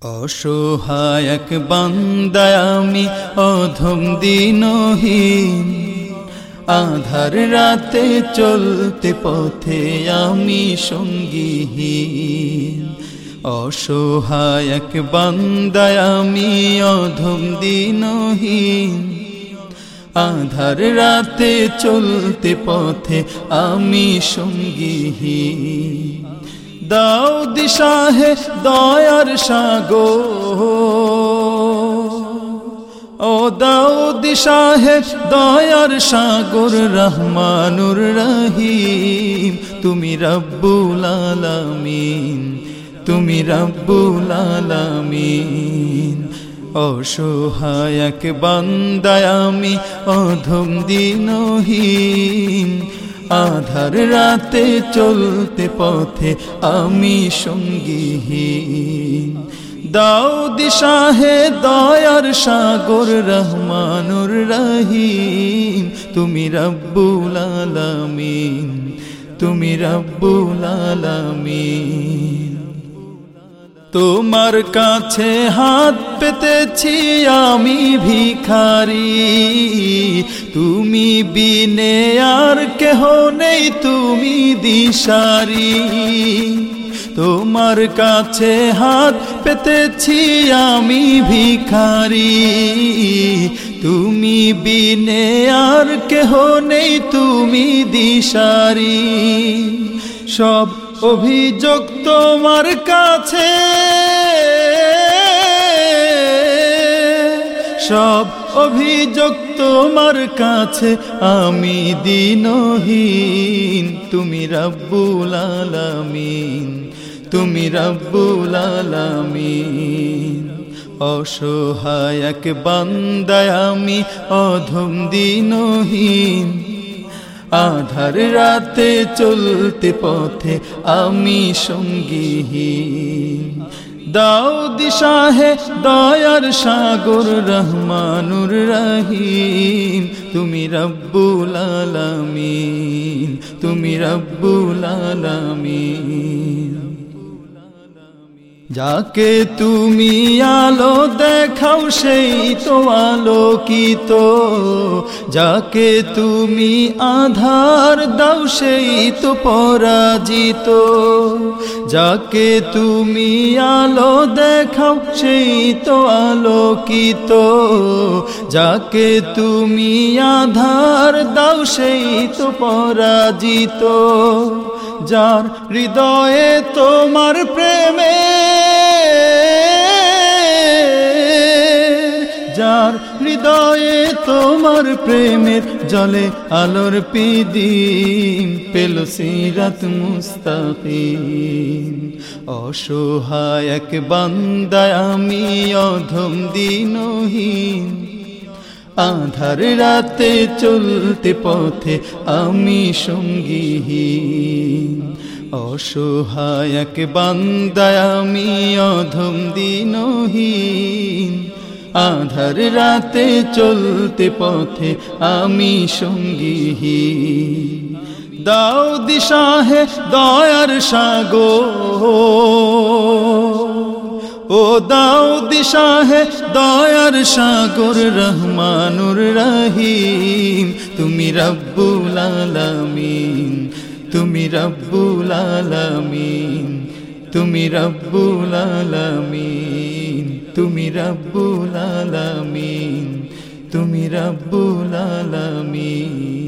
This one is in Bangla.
অসহায় এক বান্দায় অধম দিনহীন। আধার রাতে চলতে পথে আমি সঙ্গীহীন। অসহায়ক এক বান্দায় অধম দিনহীন। আধার রাতে চলতে পথে আমি সঙ্গীহীন। দাও দিশাহে দয়ার সাগো ও দাও দিশাহে দয়ার সাগর, রহমানুর রহিম। তুমি রব্বুল আলামিন, তুমি রব্বুল আলামিন। অসহায় এক বান্দায় আমি অধম দিনহীন। আধার রাতে চলতে পথে আমি সঙ্গীহীন। দাও দিশাহে দয়ার সাগর রহমানুর রহিম। তুমি রব্বুল আলামিন, তুমি রব্বুল আলামিন। তোমার কাছে হাত পেতেছি আমি ভিখারি। তুমি বিনে আর কেহ নেই, তুমি দিশারি। তোমার কাছে হাত পেতেছি আমি ভিখারি। তুমি বিনে আর কেহ নেই, তুমি দিশারি। সব অভিযোগ তোমার কাছে। সব অভিযোগ তোমার কাছে। আমি দিনহীন, তুমি রব্বুল আলামিন, তুমি রব্বুল আলামিন। অসহায় এক বান্দায় আমি অধম দিনহীন। আধার রাতে চলতে পথে আমি সঙ্গীহীন। দাও দিশাহে দয়ার সাগর, রহমানুর রহিম। তুমি রব্বুল আলামিন, তুমি রব্বুল আলামিন। যাকে তুমি আলো দেখাও, সেই তো আলোকিত। যাকে তুমি আধার দাও, সেই তো পরাজিত। যাকে তুমি আলো দেখাও, সেই তো আলোকিত। যাকে তুমি আধার দাও, সেই তো পরাজিত। যার হৃদয়ে তোমার প্রেমে হৃদয়ে, তোমার প্রেমের জলে আলোর পিদিম পেল সিরাত মুস্তাকিম। অসহায় এক বান্দায় আমি অধম দিনহীন। আধার রাতে চলতে পথে আমি সঙ্গীহীন। অসহায় এক বান্দায় আমি অধম দিনহীন। আধার রাতে চলতে পথে আমি সঙ্গীহীন দাও দিশাহে দয়ার সাগো ও দাও দিশাহে দয়ার সাগর, রহমানুর রহিম। তুমি রব্বুল আলামিন, তুমি রব্বুল আলামিন। তুমি রব্বুল আলামিন তুমি রব্বুল আলামিন তুমি রব্বুল আলামিন।